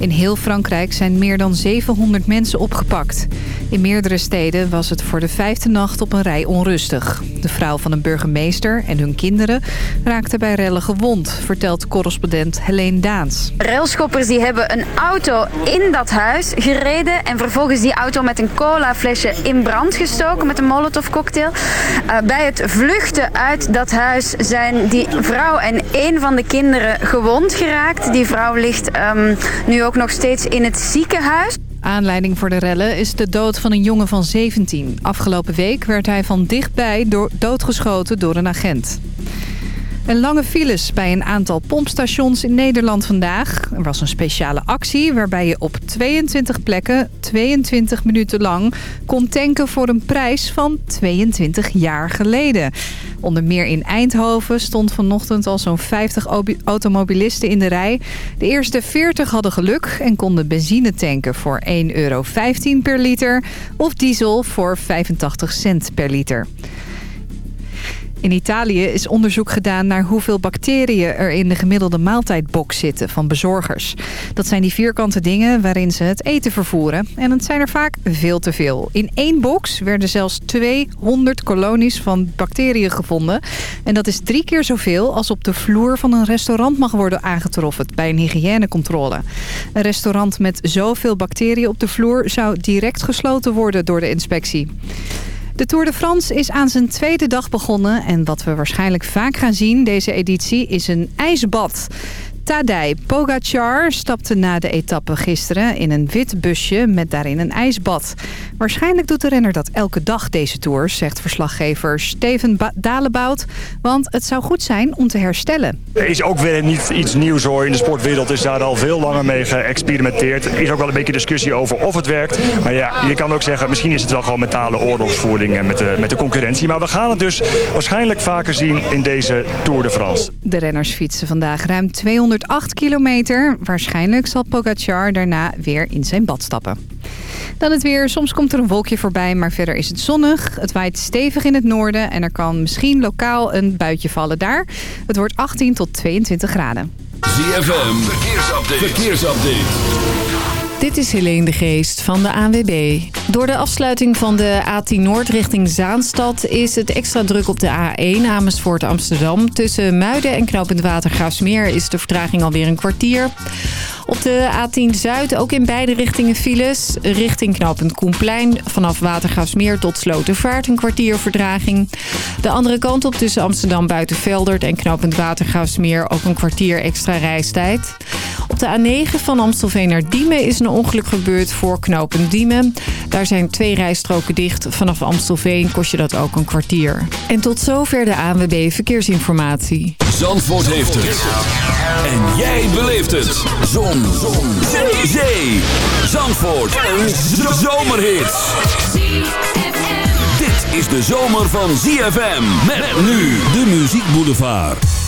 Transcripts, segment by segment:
In heel Frankrijk zijn meer dan 700 mensen opgepakt. In meerdere steden was het voor de vijfde nacht op een rij onrustig. De vrouw van een burgemeester en hun kinderen raakten bij rellen gewond... vertelt correspondent Helene Daans. Railschoppers die hebben een auto in dat huis gereden... en vervolgens die auto met een colaflesje in brand gestoken met een molotovcocktail. Uh, bij het vluchten uit dat huis zijn die vrouw en één van de kinderen gewond geraakt. Die vrouw ligt um, nu ook nog steeds in het ziekenhuis. Aanleiding voor de rellen is de dood van een jongen van 17. Afgelopen week werd hij van dichtbij doodgeschoten door een agent. En lange files bij een aantal pompstations in Nederland vandaag. Er was een speciale actie waarbij je op 22 plekken 22 minuten lang kon tanken voor een prijs van 22 jaar geleden. Onder meer in Eindhoven stond vanochtend al zo'n 50 automobilisten in de rij. De eerste 40 hadden geluk en konden benzine tanken voor 1,15 euro per liter of diesel voor 85 cent per liter. In Italië is onderzoek gedaan naar hoeveel bacteriën er in de gemiddelde maaltijdbox zitten van bezorgers. Dat zijn die vierkante dingen waarin ze het eten vervoeren. En het zijn er vaak veel te veel. In één box werden zelfs 200 kolonies van bacteriën gevonden. En dat is drie keer zoveel als op de vloer van een restaurant mag worden aangetroffen bij een hygiënecontrole. Een restaurant met zoveel bacteriën op de vloer zou direct gesloten worden door de inspectie. De Tour de France is aan zijn tweede dag begonnen. En wat we waarschijnlijk vaak gaan zien deze editie is een ijsbad. Tadej Pogacar stapte na de etappe gisteren in een wit busje met daarin een ijsbad. Waarschijnlijk doet de renner dat elke dag deze Tour, zegt verslaggever Steven ba Dalebout. Want het zou goed zijn om te herstellen. Er is ook weer niet iets nieuws hoor. In de sportwereld is daar al veel langer mee geëxperimenteerd. Er is ook wel een beetje discussie over of het werkt. Maar ja, je kan ook zeggen, misschien is het wel gewoon mentale oorlogsvoering met de, met de concurrentie. Maar we gaan het dus waarschijnlijk vaker zien in deze Tour de France. De renners fietsen vandaag ruim 200 108 kilometer. Waarschijnlijk zal Pogacar daarna weer in zijn bad stappen. Dan het weer. Soms komt er een wolkje voorbij, maar verder is het zonnig. Het waait stevig in het noorden en er kan misschien lokaal een buitje vallen daar. Het wordt 18 tot 22 graden. ZFM, verkeersupdate. verkeersupdate. Dit is Helene de Geest van de ANWB. Door de afsluiting van de A10 Noord richting Zaanstad... is het extra druk op de A1 Amersfoort Amsterdam. Tussen Muiden en Knooppunt Watergraafsmeer is de vertraging alweer een kwartier. Op de A10 Zuid ook in beide richtingen files. Richting knooppunt Koenplein vanaf Watergraafsmeer tot Slotervaart een kwartier verdraging. De andere kant op tussen Amsterdam Buitenveldert en knooppunt Watergraafsmeer ook een kwartier extra reistijd. Op de A9 van Amstelveen naar Diemen is een ongeluk gebeurd voor knooppunt Diemen. Daar zijn twee rijstroken dicht. Vanaf Amstelveen kost je dat ook een kwartier. En tot zover de ANWB Verkeersinformatie. Zandvoort heeft het. En jij beleeft het. Zon. Zon. Zee. Zee. Zandvoort. Een zomerhit. Dit is de zomer van ZFM. Met nu de Muziek Boulevard.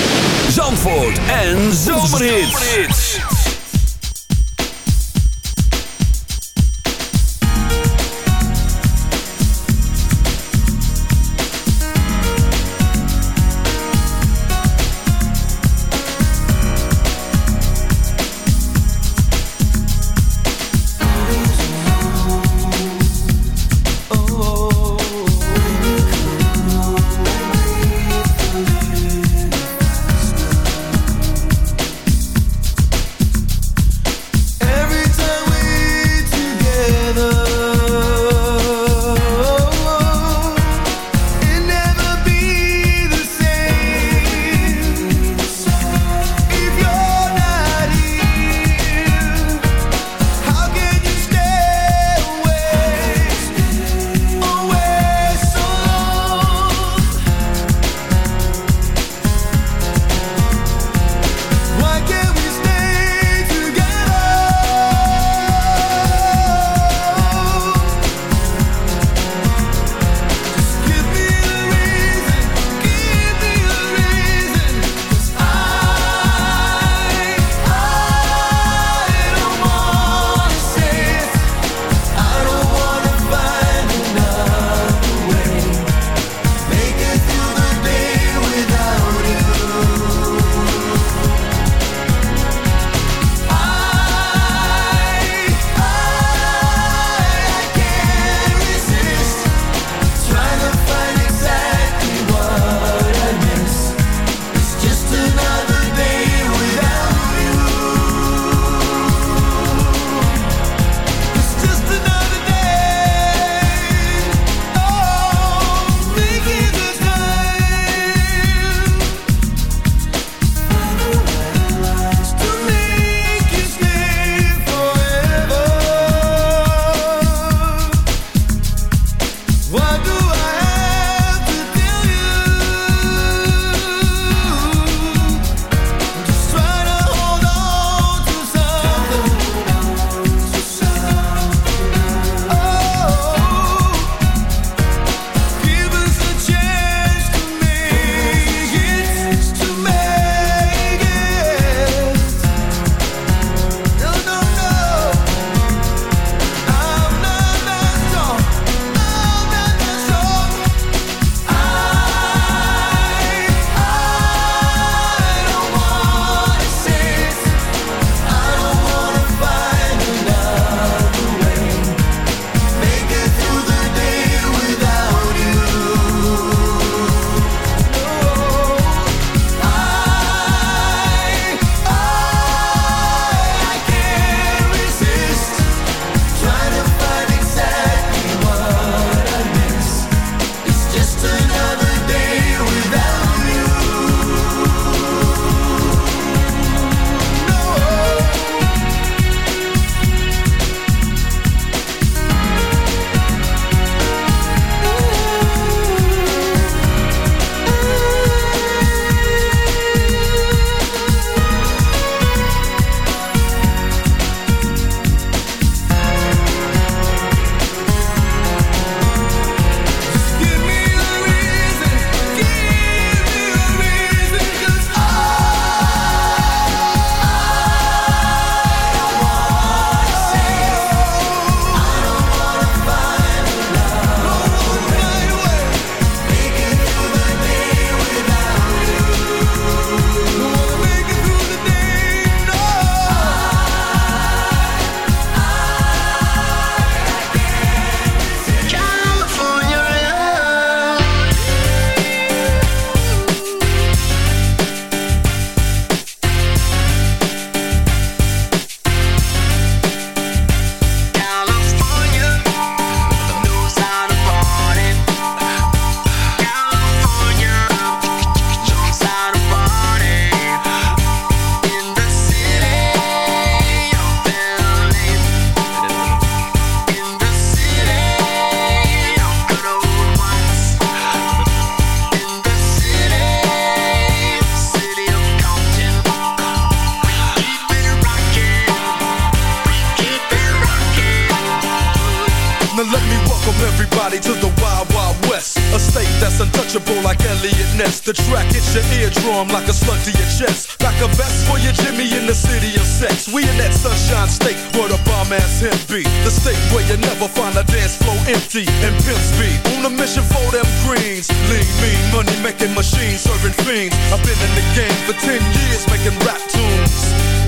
unreachable like Elliot Ness. The track hits your eardrum like a slug to your chest. Like a vest for your Jimmy in the city of sex. We in that sunshine state where the bomb ass hemp be. The state where you never find a dance floor empty and pimp speed. On a mission for them greens. Lean, mean, money making machines serving fiends. I've been in the game for 10 years making rap tunes.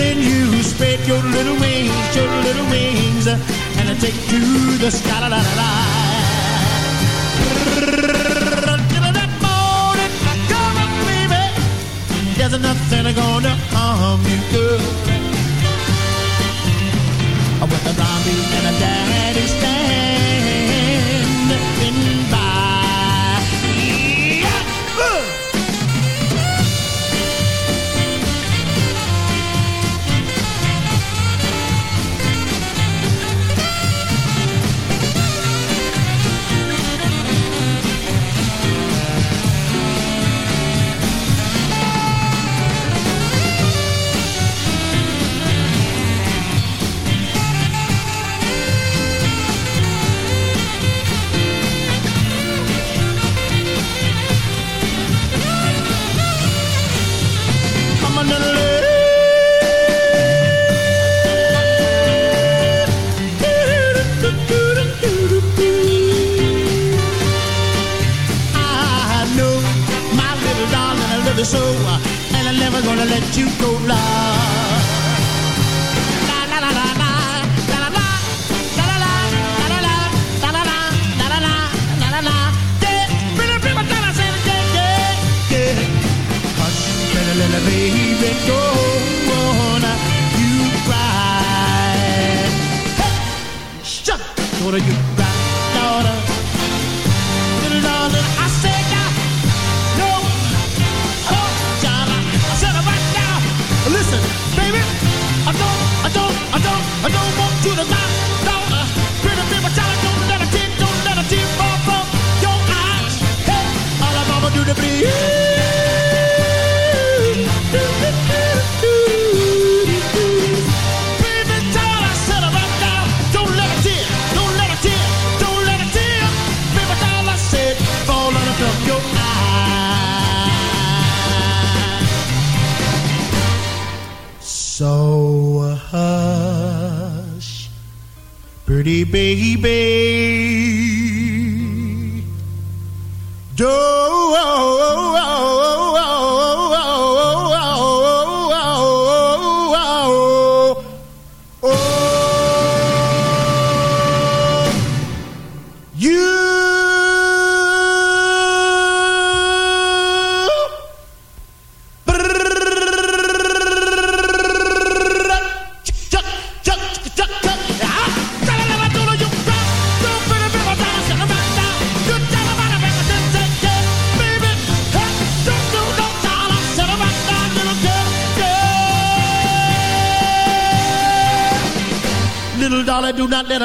Then you spread your little wings, your little wings, and take to the sky. La, la, la, la. That morning, come on, baby. There's nothing gonna harm you, girl. With the mommy and the daddy standing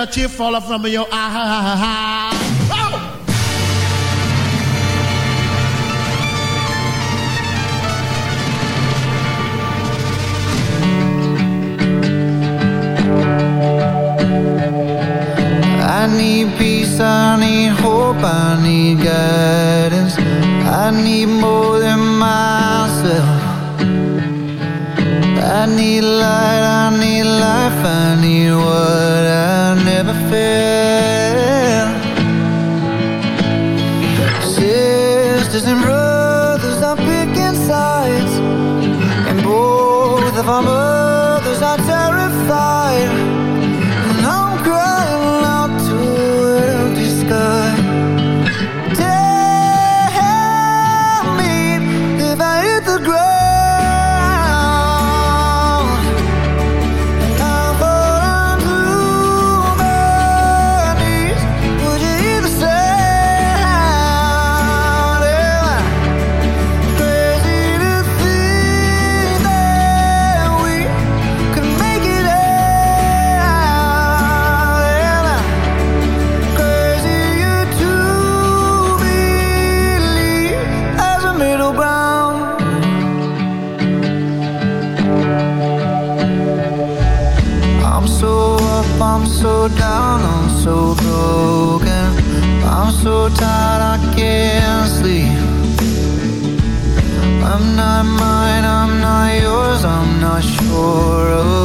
a tear fall from your eye. I need peace, I need hope, I need guidance. I need more than myself. I need light, so down, I'm so broken. I'm so tired, I can't sleep. I'm not mine, I'm not yours, I'm not sure of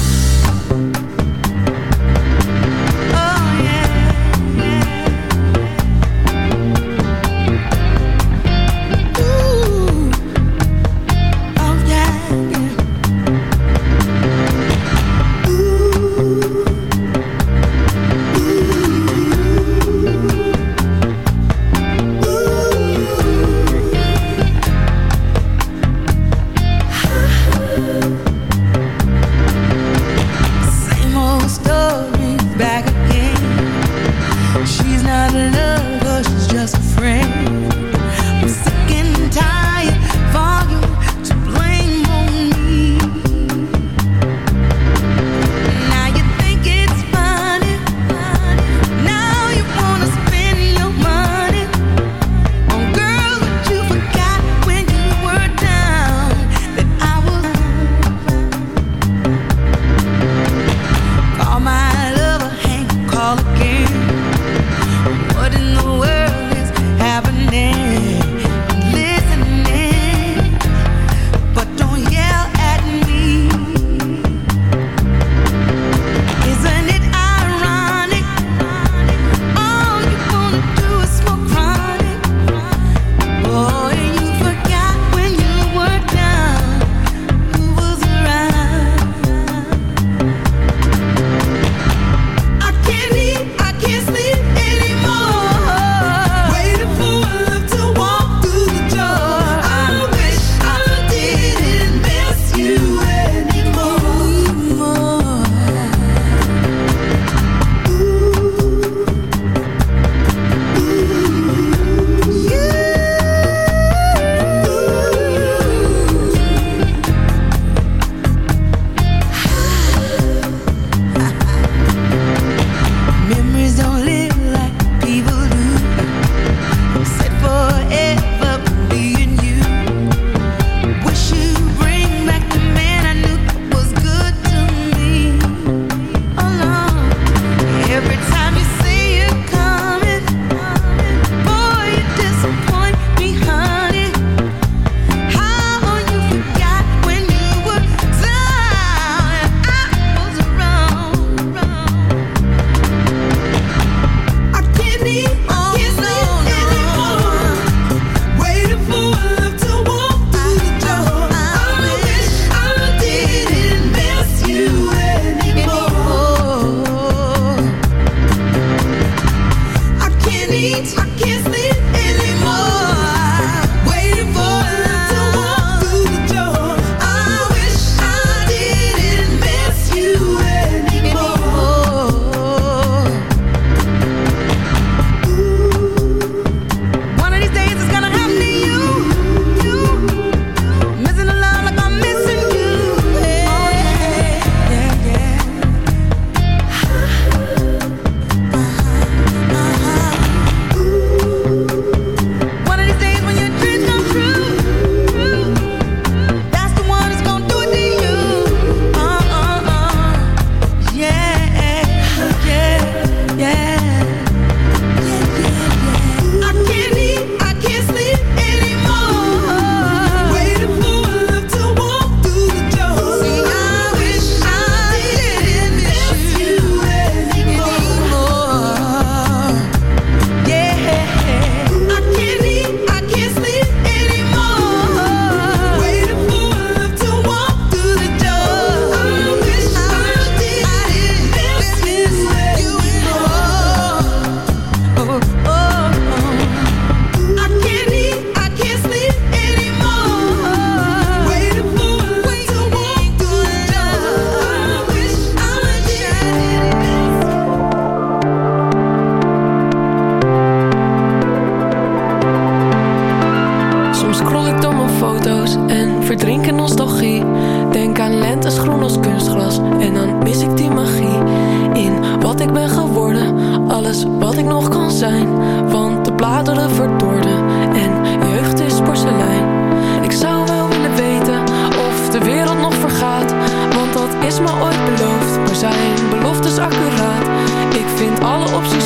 zijn. Beloftes accuraat. Ik vind alle opties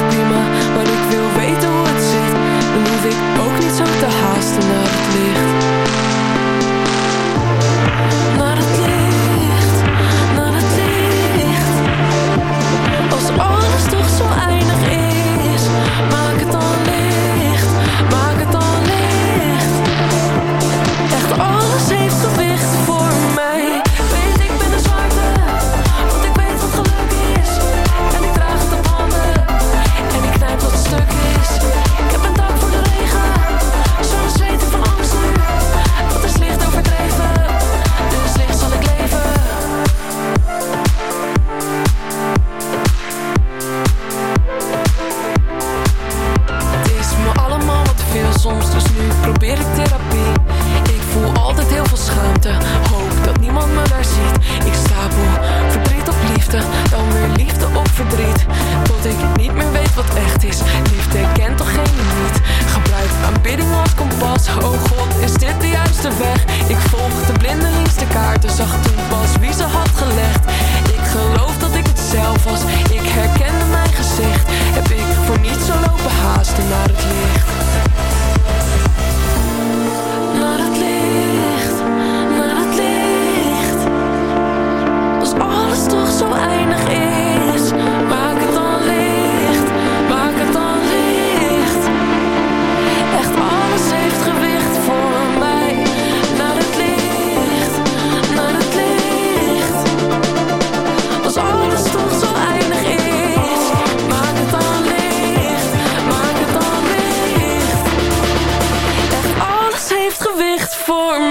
for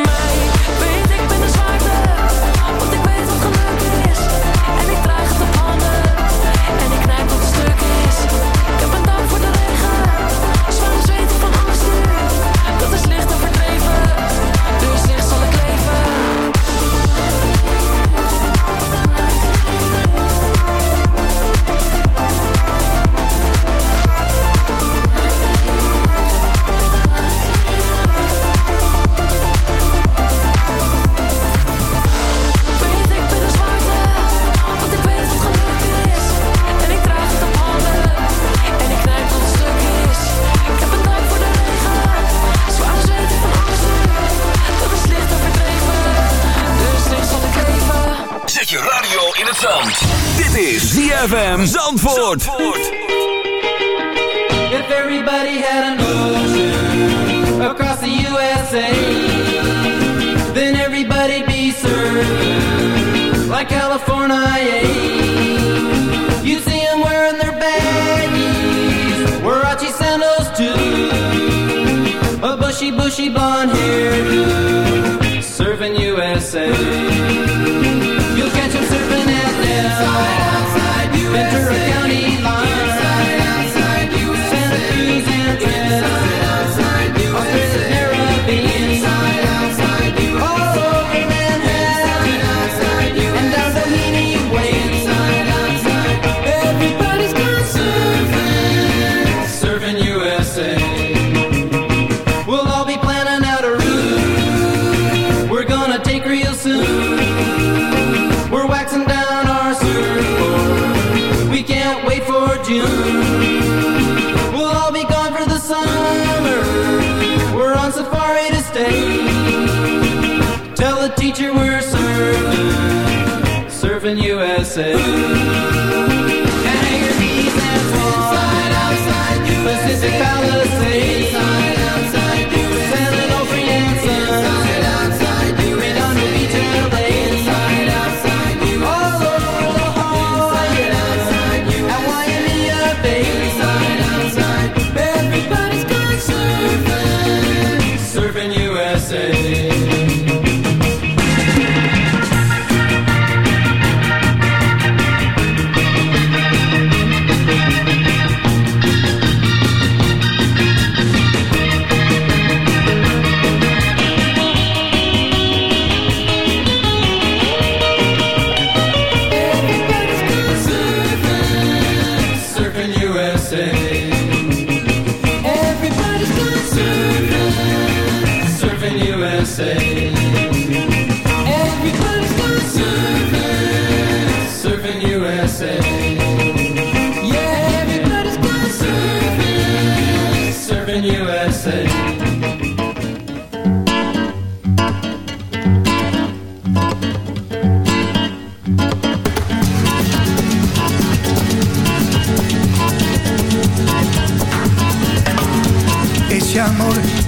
USA.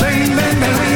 bang, bang, bang.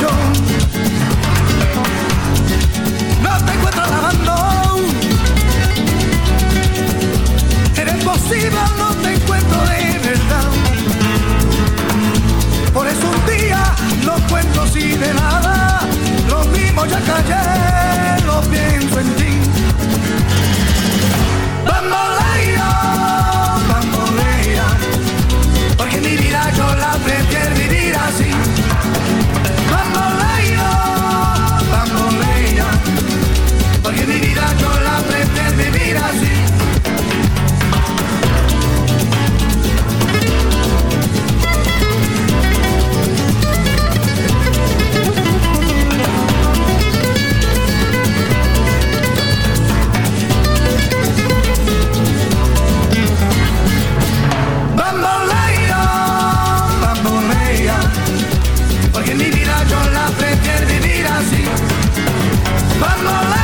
yo. No te encuentro lavando. Eres posible, no te encuentro de verdad. Por eso un día no cuento si de nada. Lo mismo ya callé, lo pienso en ti. But